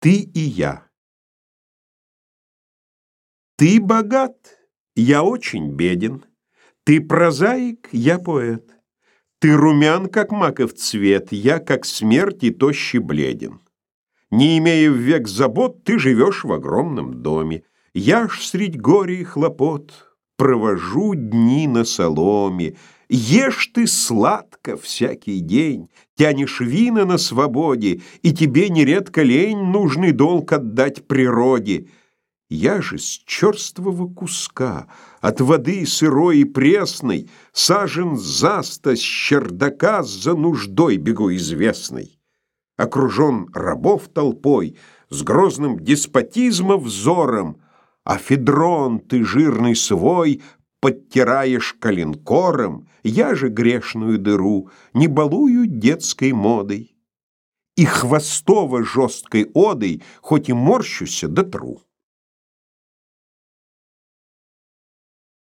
Ты и я. Ты богат, я очень беден. Ты прозаик, я поэт. Ты румян, как маков цвет, я, как смерть и тощий бледен. Не имея век забот, ты живешь в огромном доме. Я ж средь горя и хлопот провожу дни на соломе. Ешь ты сладко всякий день, тянешь вина на свободе, и тебе нередко лень нужный долг отдать природе. Я же с черствого куска, от воды сырой и пресной, сажен заста с чердака за нуждой бегу известной. Окружен рабов толпой, с грозным деспотизмом взором, а федрон ты жирный свой подтираешь коленкором, я же грешную дыру не балую детской модой. И хвостово жесткой одой, хоть и морщуся, да тру.